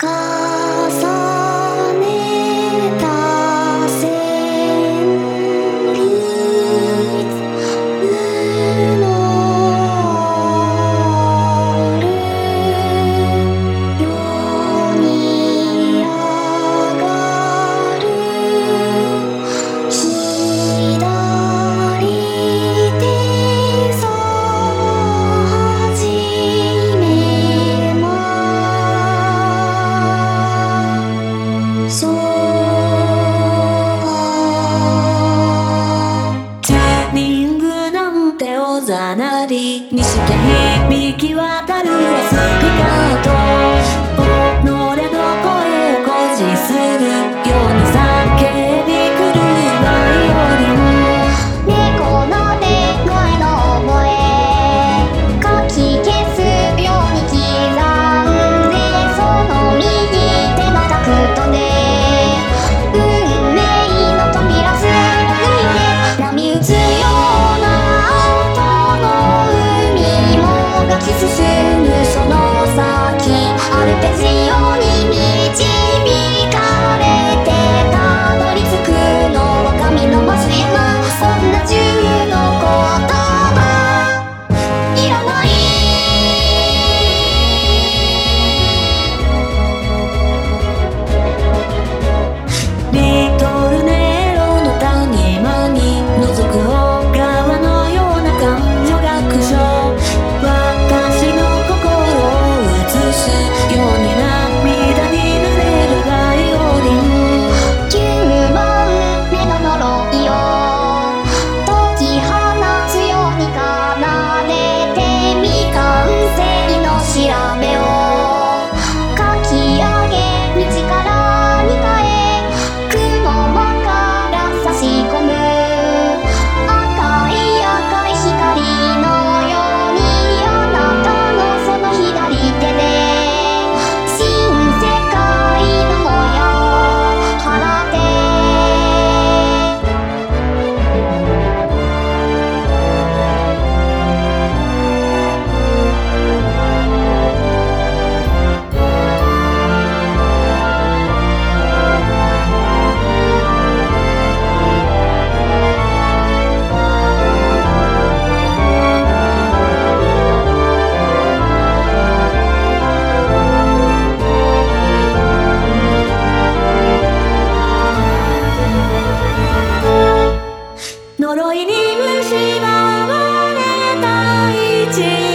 go. 息は呪いに蝕まれた一